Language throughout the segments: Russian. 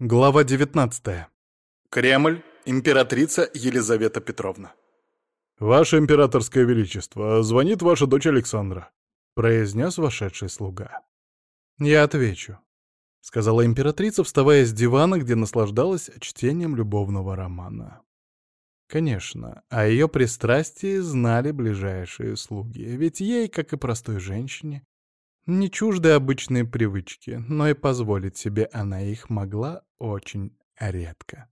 Глава 19. Кремль. Императрица Елизавета Петровна. «Ваше императорское величество, звонит ваша дочь Александра», — произнес вошедший слуга. «Я отвечу», — сказала императрица, вставая с дивана, где наслаждалась чтением любовного романа. Конечно, о ее пристрастии знали ближайшие слуги, ведь ей, как и простой женщине, не чужды обычные привычки, но и позволить себе она их могла очень редко.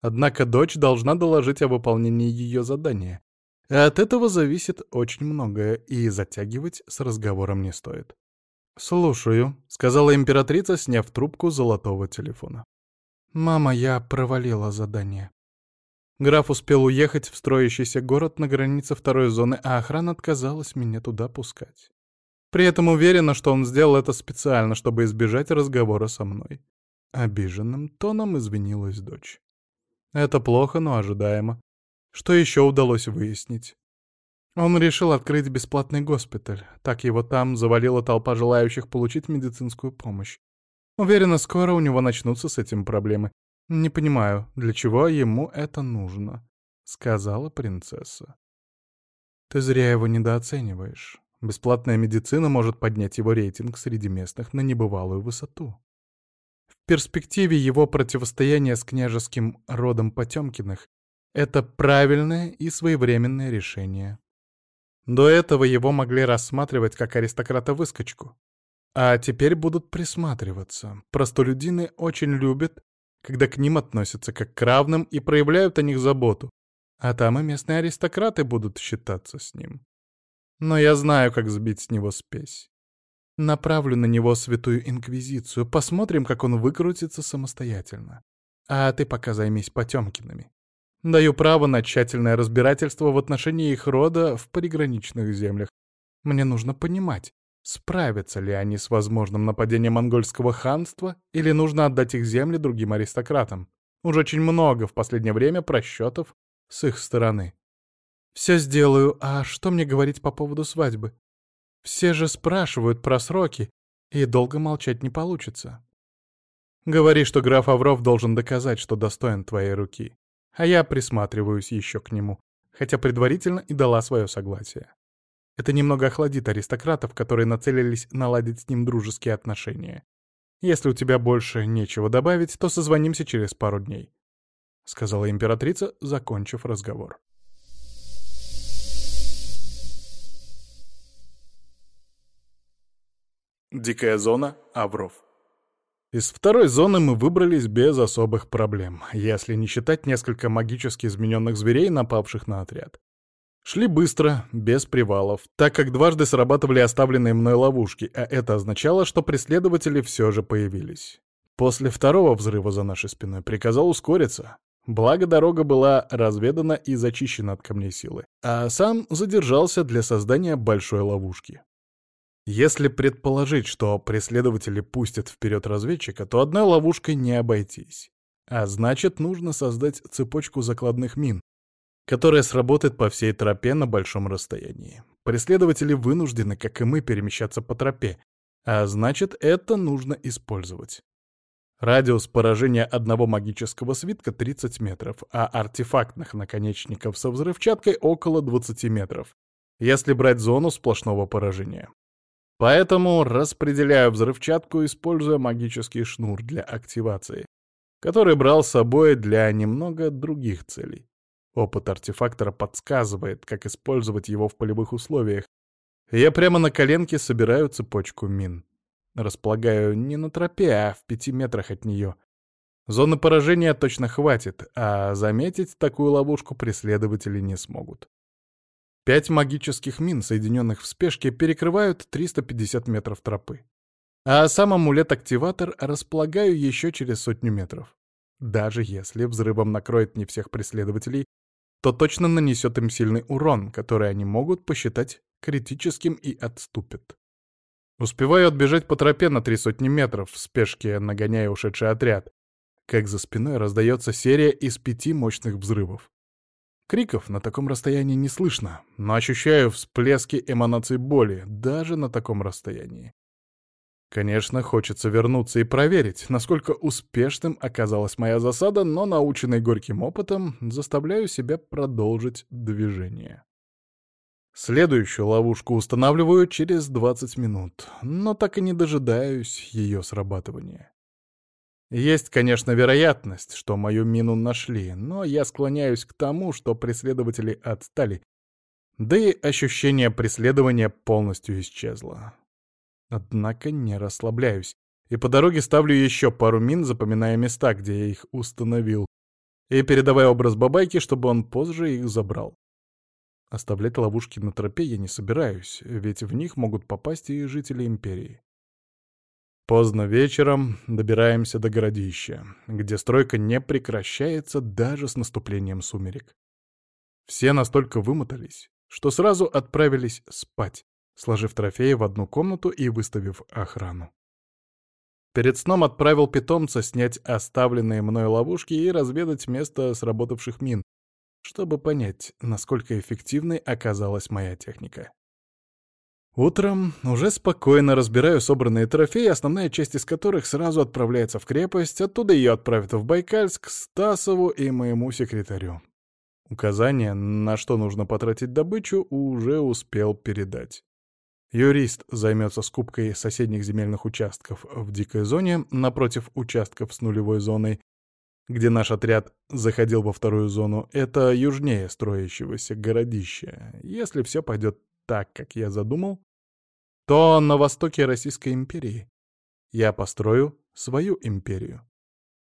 Однако дочь должна доложить о выполнении ее задания. А от этого зависит очень многое, и затягивать с разговором не стоит. «Слушаю», — сказала императрица, сняв трубку золотого телефона. «Мама, я провалила задание». Граф успел уехать в строящийся город на границе второй зоны, а охрана отказалась меня туда пускать. При этом уверена, что он сделал это специально, чтобы избежать разговора со мной. Обиженным тоном извинилась дочь. Это плохо, но ожидаемо. Что еще удалось выяснить? Он решил открыть бесплатный госпиталь. Так его там завалила толпа желающих получить медицинскую помощь. Уверена, скоро у него начнутся с этим проблемы. Не понимаю, для чего ему это нужно, — сказала принцесса. Ты зря его недооцениваешь. Бесплатная медицина может поднять его рейтинг среди местных на небывалую высоту. Перспективе его противостояния с княжеским родом Потемкиных это правильное и своевременное решение. До этого его могли рассматривать как аристократа-выскочку. А теперь будут присматриваться. Простолюдины очень любят, когда к ним относятся как к равным и проявляют о них заботу. А там и местные аристократы будут считаться с ним. Но я знаю, как сбить с него спесь. Направлю на него святую инквизицию, посмотрим, как он выкрутится самостоятельно. А ты пока займись Потемкиными. Даю право на тщательное разбирательство в отношении их рода в приграничных землях. Мне нужно понимать, справятся ли они с возможным нападением монгольского ханства или нужно отдать их земли другим аристократам. Уж очень много в последнее время просчетов с их стороны. «Все сделаю, а что мне говорить по поводу свадьбы? Все же спрашивают про сроки, и долго молчать не получится. Говори, что граф Авров должен доказать, что достоин твоей руки, а я присматриваюсь еще к нему, хотя предварительно и дала свое согласие. Это немного охладит аристократов, которые нацелились наладить с ним дружеские отношения. Если у тебя больше нечего добавить, то созвонимся через пару дней», — сказала императрица, закончив разговор. Дикая зона, Авров. Из второй зоны мы выбрались без особых проблем, если не считать несколько магически измененных зверей, напавших на отряд. Шли быстро, без привалов, так как дважды срабатывали оставленные мной ловушки, а это означало, что преследователи все же появились. После второго взрыва за нашей спиной приказал ускориться. Благо дорога была разведана и зачищена от камней силы, а сам задержался для создания большой ловушки. Если предположить, что преследователи пустят вперед разведчика, то одной ловушкой не обойтись. А значит, нужно создать цепочку закладных мин, которая сработает по всей тропе на большом расстоянии. Преследователи вынуждены, как и мы, перемещаться по тропе, а значит, это нужно использовать. Радиус поражения одного магического свитка 30 метров, а артефактных наконечников со взрывчаткой около 20 метров, если брать зону сплошного поражения. Поэтому распределяю взрывчатку, используя магический шнур для активации, который брал с собой для немного других целей. Опыт артефактора подсказывает, как использовать его в полевых условиях. Я прямо на коленке собираю цепочку мин. Располагаю не на тропе, а в пяти метрах от нее. Зоны поражения точно хватит, а заметить такую ловушку преследователи не смогут. Пять магических мин, соединенных в спешке, перекрывают 350 метров тропы. А сам амулет-активатор располагаю еще через сотню метров. Даже если взрывом накроет не всех преследователей, то точно нанесет им сильный урон, который они могут посчитать критическим и отступят. Успеваю отбежать по тропе на три сотни метров, в спешке нагоняя ушедший отряд, как за спиной раздается серия из пяти мощных взрывов. Криков на таком расстоянии не слышно, но ощущаю всплески эманаций боли даже на таком расстоянии. Конечно, хочется вернуться и проверить, насколько успешным оказалась моя засада, но, наученный горьким опытом, заставляю себя продолжить движение. Следующую ловушку устанавливаю через 20 минут, но так и не дожидаюсь ее срабатывания. Есть, конечно, вероятность, что мою мину нашли, но я склоняюсь к тому, что преследователи отстали, да и ощущение преследования полностью исчезло. Однако не расслабляюсь, и по дороге ставлю еще пару мин, запоминая места, где я их установил, и передавая образ бабайки, чтобы он позже их забрал. Оставлять ловушки на тропе я не собираюсь, ведь в них могут попасть и жители Империи. Поздно вечером добираемся до городища, где стройка не прекращается даже с наступлением сумерек. Все настолько вымотались, что сразу отправились спать, сложив трофеи в одну комнату и выставив охрану. Перед сном отправил питомца снять оставленные мной ловушки и разведать место сработавших мин, чтобы понять, насколько эффективной оказалась моя техника. Утром уже спокойно разбираю собранные трофеи, основная часть из которых сразу отправляется в крепость, оттуда ее отправят в Байкальск, Стасову и моему секретарю. Указание, на что нужно потратить добычу, уже успел передать. Юрист займется скупкой соседних земельных участков в дикой зоне напротив участков с нулевой зоной, где наш отряд заходил во вторую зону. Это южнее строящегося городища. Если все пойдет так, как я задумал, то на востоке Российской империи я построю свою империю.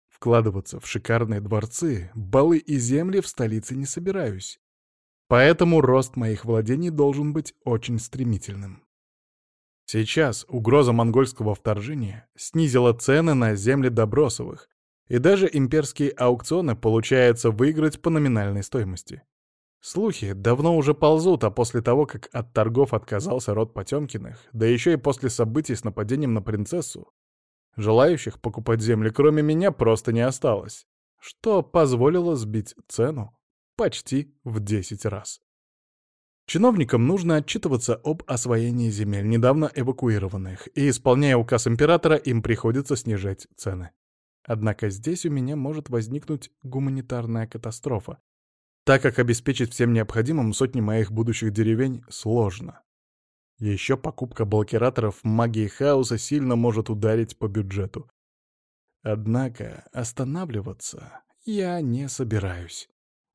Вкладываться в шикарные дворцы, балы и земли в столице не собираюсь. Поэтому рост моих владений должен быть очень стремительным. Сейчас угроза монгольского вторжения снизила цены на земли Добросовых, и даже имперские аукционы получается выиграть по номинальной стоимости. Слухи давно уже ползут, а после того, как от торгов отказался род Потемкиных, да еще и после событий с нападением на принцессу, желающих покупать земли кроме меня просто не осталось, что позволило сбить цену почти в 10 раз. Чиновникам нужно отчитываться об освоении земель, недавно эвакуированных, и, исполняя указ императора, им приходится снижать цены. Однако здесь у меня может возникнуть гуманитарная катастрофа, так как обеспечить всем необходимым сотни моих будущих деревень сложно. Еще покупка блокираторов магии хаоса сильно может ударить по бюджету. Однако останавливаться я не собираюсь.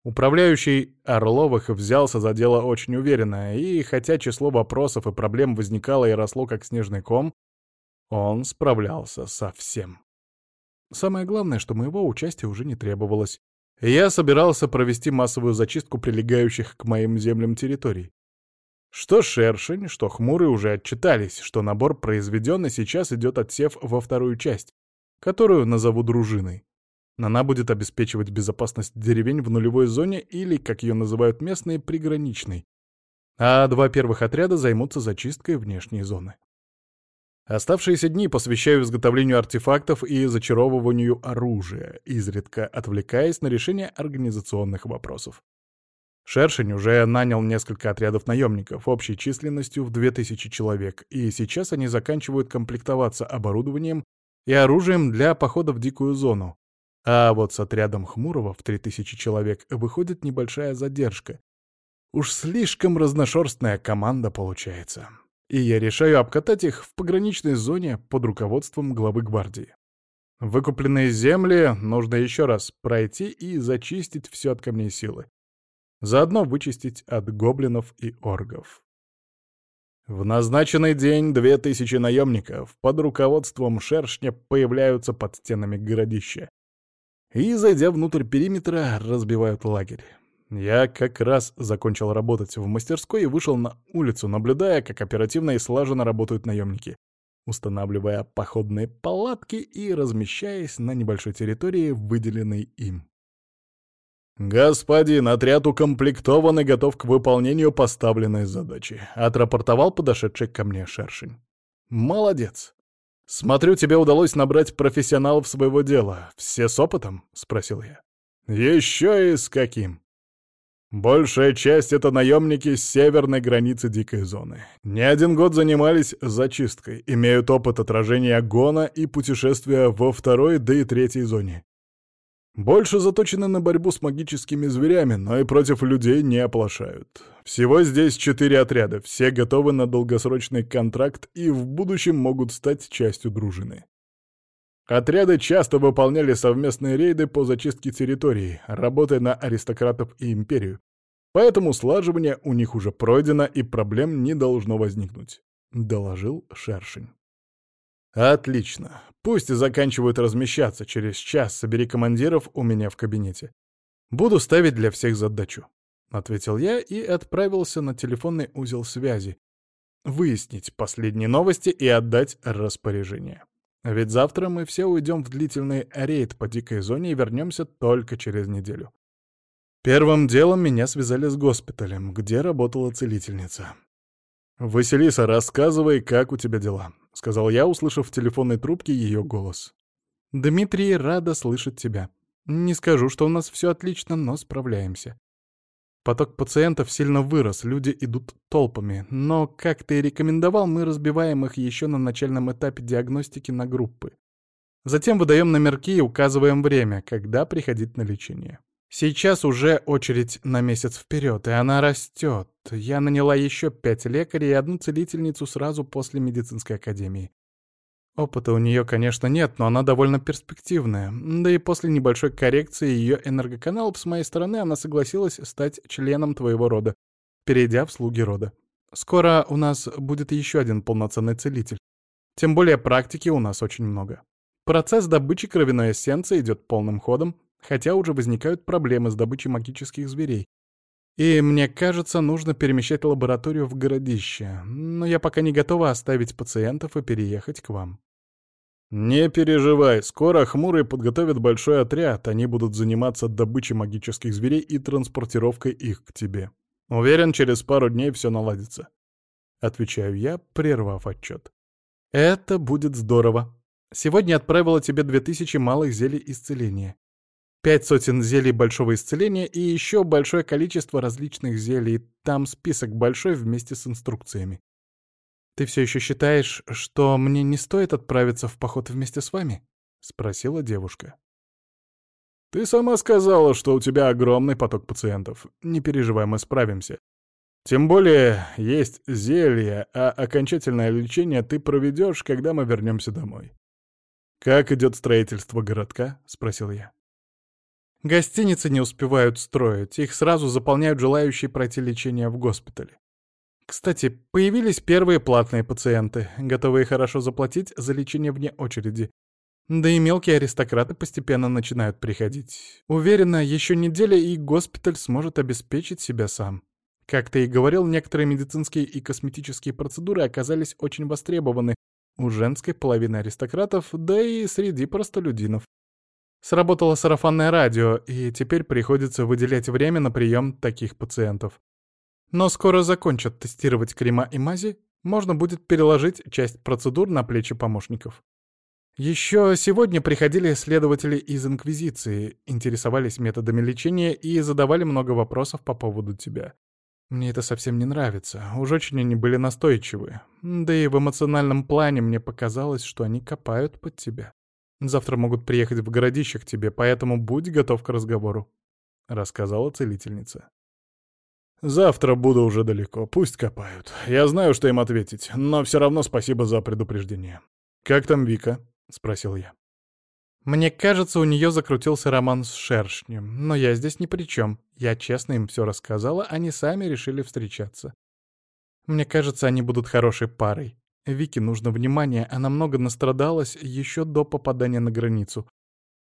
Управляющий Орловых взялся за дело очень уверенно, и хотя число вопросов и проблем возникало и росло как снежный ком, он справлялся со всем. Самое главное, что моего участия уже не требовалось. Я собирался провести массовую зачистку прилегающих к моим землям территорий. Что Шершень, что Хмурый уже отчитались, что набор произведен, и сейчас идет отсев во вторую часть, которую назову дружиной. Она будет обеспечивать безопасность деревень в нулевой зоне или, как ее называют местные, приграничной. А два первых отряда займутся зачисткой внешней зоны. Оставшиеся дни посвящаю изготовлению артефактов и зачаровыванию оружия, изредка отвлекаясь на решение организационных вопросов. Шершень уже нанял несколько отрядов наемников общей численностью в 2000 человек, и сейчас они заканчивают комплектоваться оборудованием и оружием для похода в дикую зону, а вот с отрядом Хмурого в 3000 человек выходит небольшая задержка. Уж слишком разношерстная команда получается. И я решаю обкатать их в пограничной зоне под руководством главы гвардии. Выкупленные земли нужно еще раз пройти и зачистить все от камней силы. Заодно вычистить от гоблинов и оргов. В назначенный день две тысячи наемников под руководством шершня появляются под стенами городища и, зайдя внутрь периметра, разбивают лагерь. Я как раз закончил работать в мастерской и вышел на улицу, наблюдая, как оперативно и слаженно работают наемники, устанавливая походные палатки и размещаясь на небольшой территории, выделенной им. «Господин, отряд укомплектован и готов к выполнению поставленной задачи», — отрапортовал подошедший ко мне шершень. «Молодец. «Смотрю, тебе удалось набрать профессионалов своего дела. Все с опытом?» — спросил я. «Еще и с каким!» Большая часть — это наемники с северной границы дикой зоны. Не один год занимались зачисткой, имеют опыт отражения гона и путешествия во второй, да и третьей зоне. Больше заточены на борьбу с магическими зверями, но и против людей не оплошают. Всего здесь четыре отряда, все готовы на долгосрочный контракт и в будущем могут стать частью дружины. Отряды часто выполняли совместные рейды по зачистке территории, работая на аристократов и империю. Поэтому слаживание у них уже пройдено и проблем не должно возникнуть, — доложил Шершень. «Отлично. Пусть заканчивают размещаться. Через час собери командиров у меня в кабинете. Буду ставить для всех задачу», — ответил я и отправился на телефонный узел связи. Выяснить последние новости и отдать распоряжение. Ведь завтра мы все уйдем в длительный рейд по дикой зоне и вернемся только через неделю. Первым делом меня связали с госпиталем, где работала целительница. «Василиса, рассказывай, как у тебя дела», — сказал я, услышав в телефонной трубке ее голос. «Дмитрий, рада слышать тебя. Не скажу, что у нас все отлично, но справляемся. Поток пациентов сильно вырос, люди идут толпами, но, как ты и рекомендовал, мы разбиваем их еще на начальном этапе диагностики на группы. Затем выдаем номерки и указываем время, когда приходить на лечение. Сейчас уже очередь на месяц вперед, и она растет. Я наняла еще пять лекарей и одну целительницу сразу после медицинской академии. Опыта у нее, конечно, нет, но она довольно перспективная. Да и после небольшой коррекции ее энергоканалов с моей стороны она согласилась стать членом твоего рода, перейдя в слуги рода. Скоро у нас будет еще один полноценный целитель. Тем более практики у нас очень много. Процесс добычи кровяной эссенции идет полным ходом, хотя уже возникают проблемы с добычей магических зверей. И мне кажется, нужно перемещать лабораторию в городище, но я пока не готова оставить пациентов и переехать к вам. «Не переживай, скоро Хмурый подготовит большой отряд, они будут заниматься добычей магических зверей и транспортировкой их к тебе. Уверен, через пару дней все наладится». Отвечаю я, прервав отчет. «Это будет здорово. Сегодня отправила тебе две тысячи малых зелий исцеления пять сотен зелий большого исцеления и еще большое количество различных зелий. Там список большой вместе с инструкциями. «Ты все еще считаешь, что мне не стоит отправиться в поход вместе с вами?» — спросила девушка. «Ты сама сказала, что у тебя огромный поток пациентов. Не переживай, мы справимся. Тем более есть зелье, а окончательное лечение ты проведешь, когда мы вернемся домой». «Как идет строительство городка?» — спросил я. Гостиницы не успевают строить, их сразу заполняют желающие пройти лечение в госпитале. Кстати, появились первые платные пациенты, готовые хорошо заплатить за лечение вне очереди. Да и мелкие аристократы постепенно начинают приходить. Уверена, еще неделя и госпиталь сможет обеспечить себя сам. Как ты и говорил, некоторые медицинские и косметические процедуры оказались очень востребованы у женской половины аристократов, да и среди простолюдинов. Сработало сарафанное радио, и теперь приходится выделять время на прием таких пациентов. Но скоро закончат тестировать крема и мази, можно будет переложить часть процедур на плечи помощников. Еще сегодня приходили следователи из Инквизиции, интересовались методами лечения и задавали много вопросов по поводу тебя. Мне это совсем не нравится, уж очень они были настойчивы. Да и в эмоциональном плане мне показалось, что они копают под тебя. Завтра могут приехать в городище к тебе, поэтому будь готов к разговору», — рассказала целительница. «Завтра буду уже далеко, пусть копают. Я знаю, что им ответить, но все равно спасибо за предупреждение. Как там Вика?» — спросил я. Мне кажется, у нее закрутился роман с шершнем, но я здесь ни при чем. Я честно им все рассказала, они сами решили встречаться. Мне кажется, они будут хорошей парой. Вике нужно внимание, она много настрадалась еще до попадания на границу.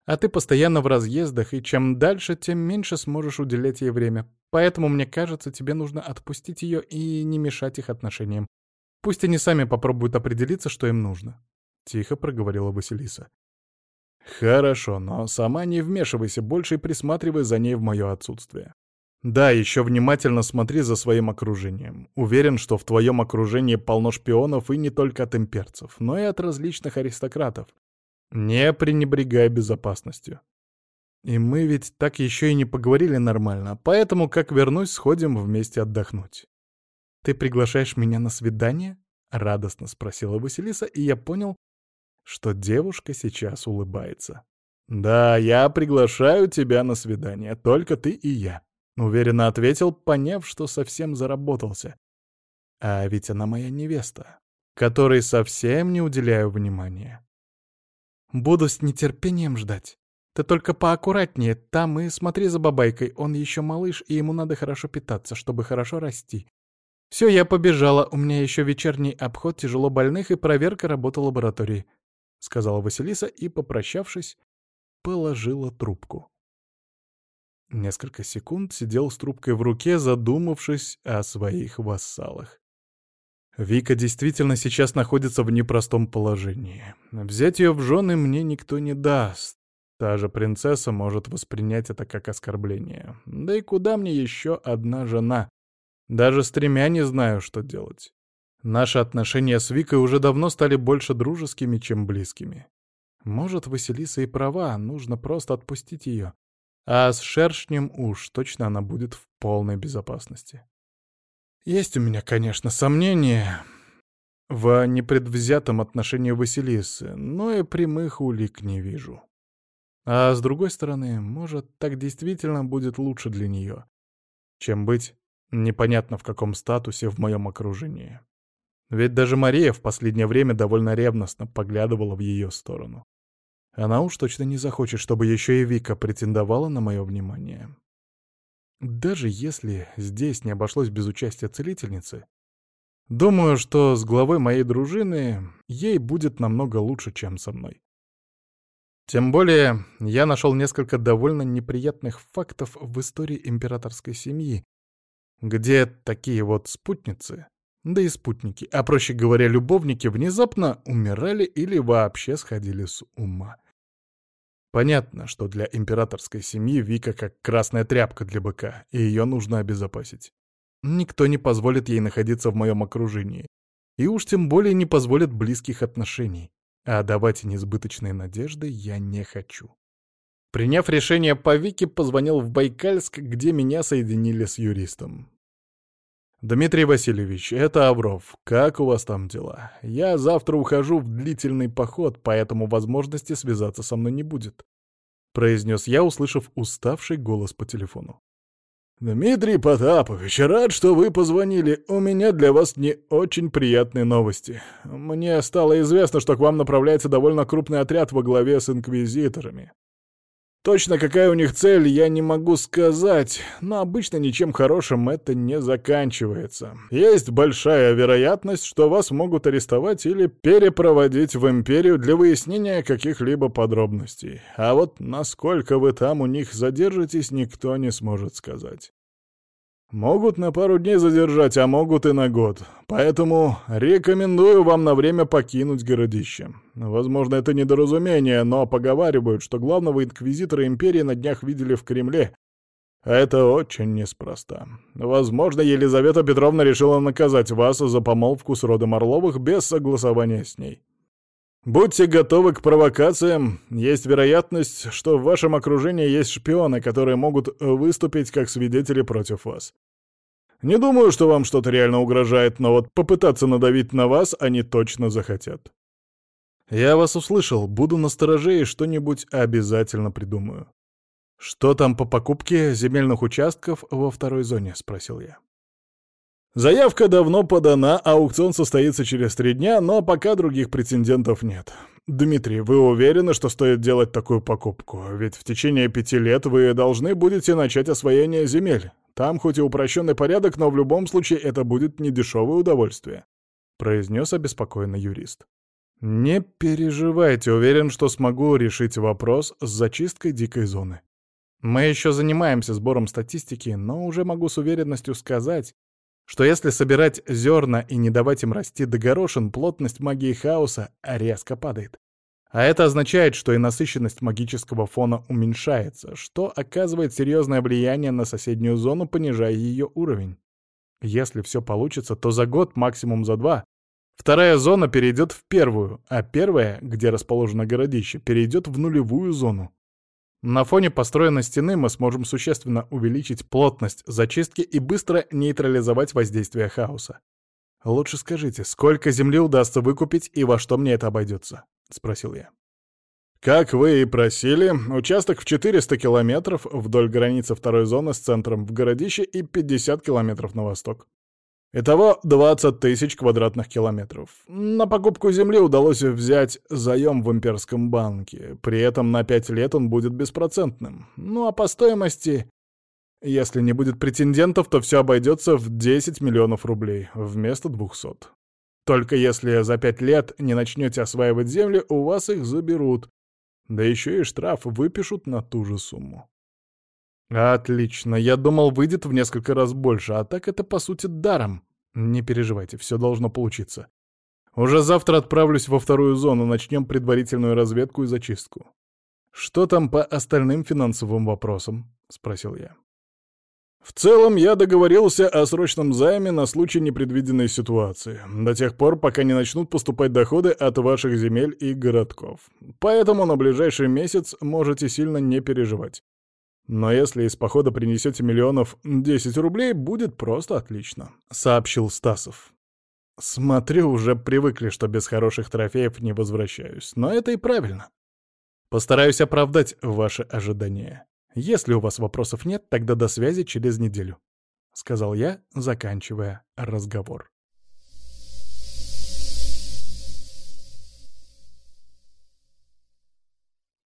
А ты постоянно в разъездах, и чем дальше, тем меньше сможешь уделять ей время. Поэтому, мне кажется, тебе нужно отпустить ее и не мешать их отношениям. Пусть они сами попробуют определиться, что им нужно. Тихо проговорила Василиса. Хорошо, но сама не вмешивайся больше и присматривай за ней в мое отсутствие. Да, еще внимательно смотри за своим окружением. Уверен, что в твоем окружении полно шпионов и не только от имперцев, но и от различных аристократов. Не пренебрегай безопасностью. И мы ведь так еще и не поговорили нормально, поэтому, как вернусь, сходим вместе отдохнуть. «Ты приглашаешь меня на свидание?» — радостно спросила Василиса, и я понял, что девушка сейчас улыбается. «Да, я приглашаю тебя на свидание, только ты и я», — уверенно ответил, поняв, что совсем заработался. А ведь она моя невеста, которой совсем не уделяю внимания. «Буду с нетерпением ждать. Ты только поаккуратнее там и смотри за бабайкой, он еще малыш, и ему надо хорошо питаться, чтобы хорошо расти. Все, я побежала, у меня еще вечерний обход тяжело больных и проверка работы лаборатории», — сказала Василиса и, попрощавшись, положила трубку. Несколько секунд сидел с трубкой в руке, задумавшись о своих вассалах. Вика действительно сейчас находится в непростом положении. Взять ее в жены мне никто не даст. Та же принцесса может воспринять это как оскорбление. Да и куда мне еще одна жена? Даже с тремя не знаю, что делать. Наши отношения с Викой уже давно стали больше дружескими, чем близкими. Может, Василиса и права, нужно просто отпустить ее. А с шершнем уж точно она будет в полной безопасности. Есть у меня, конечно, сомнения в непредвзятом отношении Василисы, но и прямых улик не вижу. А с другой стороны, может, так действительно будет лучше для нее, чем быть непонятно в каком статусе в моем окружении. Ведь даже Мария в последнее время довольно ревностно поглядывала в ее сторону. Она уж точно не захочет, чтобы еще и Вика претендовала на мое внимание. Даже если здесь не обошлось без участия целительницы, думаю, что с главой моей дружины ей будет намного лучше, чем со мной. Тем более, я нашел несколько довольно неприятных фактов в истории императорской семьи, где такие вот спутницы, да и спутники, а проще говоря, любовники, внезапно умирали или вообще сходили с ума. Понятно, что для императорской семьи Вика как красная тряпка для быка, и ее нужно обезопасить. Никто не позволит ей находиться в моем окружении. И уж тем более не позволит близких отношений. А давать несбыточные надежды я не хочу. Приняв решение по Вике, позвонил в Байкальск, где меня соединили с юристом. «Дмитрий Васильевич, это Авров. Как у вас там дела? Я завтра ухожу в длительный поход, поэтому возможности связаться со мной не будет», — произнес я, услышав уставший голос по телефону. «Дмитрий Потапович, рад, что вы позвонили. У меня для вас не очень приятные новости. Мне стало известно, что к вам направляется довольно крупный отряд во главе с инквизиторами. Точно какая у них цель, я не могу сказать, но обычно ничем хорошим это не заканчивается. Есть большая вероятность, что вас могут арестовать или перепроводить в Империю для выяснения каких-либо подробностей. А вот насколько вы там у них задержитесь, никто не сможет сказать. Могут на пару дней задержать, а могут и на год. Поэтому рекомендую вам на время покинуть городище. Возможно, это недоразумение, но поговаривают, что главного инквизитора империи на днях видели в Кремле. Это очень неспроста. Возможно, Елизавета Петровна решила наказать вас за помолвку с родом Орловых без согласования с ней. Будьте готовы к провокациям. Есть вероятность, что в вашем окружении есть шпионы, которые могут выступить как свидетели против вас. Не думаю, что вам что-то реально угрожает, но вот попытаться надавить на вас они точно захотят. Я вас услышал, буду настороже и что-нибудь обязательно придумаю. Что там по покупке земельных участков во второй зоне, спросил я. Заявка давно подана, аукцион состоится через три дня, но пока других претендентов нет. Дмитрий, вы уверены, что стоит делать такую покупку? Ведь в течение пяти лет вы должны будете начать освоение земель. Там хоть и упрощенный порядок, но в любом случае это будет недешевое удовольствие», — произнес обеспокоенный юрист. «Не переживайте, уверен, что смогу решить вопрос с зачисткой дикой зоны. Мы еще занимаемся сбором статистики, но уже могу с уверенностью сказать, что если собирать зерна и не давать им расти до горошин, плотность магии хаоса резко падает. А это означает, что и насыщенность магического фона уменьшается, что оказывает серьезное влияние на соседнюю зону, понижая ее уровень. Если все получится, то за год, максимум за два, вторая зона перейдет в первую, а первая, где расположено городище, перейдет в нулевую зону. На фоне построенной стены мы сможем существенно увеличить плотность зачистки и быстро нейтрализовать воздействие хаоса. Лучше скажите, сколько земли удастся выкупить и во что мне это обойдется? спросил я. Как вы и просили, участок в 400 километров вдоль границы второй зоны с центром в городище и 50 километров на восток. Итого 20 тысяч квадратных километров. На покупку земли удалось взять заем в имперском банке. При этом на 5 лет он будет беспроцентным. Ну а по стоимости... Если не будет претендентов, то все обойдется в 10 миллионов рублей вместо 200. Только если за 5 лет не начнете осваивать земли, у вас их заберут, да еще и штраф выпишут на ту же сумму. Отлично, я думал, выйдет в несколько раз больше, а так это по сути даром. Не переживайте, все должно получиться. Уже завтра отправлюсь во вторую зону, начнем предварительную разведку и зачистку. Что там по остальным финансовым вопросам? Спросил я. В целом, я договорился о срочном займе на случай непредвиденной ситуации, до тех пор, пока не начнут поступать доходы от ваших земель и городков. Поэтому на ближайший месяц можете сильно не переживать. Но если из похода принесете миллионов 10 рублей, будет просто отлично», — сообщил Стасов. «Смотрю, уже привыкли, что без хороших трофеев не возвращаюсь, но это и правильно. Постараюсь оправдать ваши ожидания». Если у вас вопросов нет, тогда до связи через неделю», — сказал я, заканчивая разговор.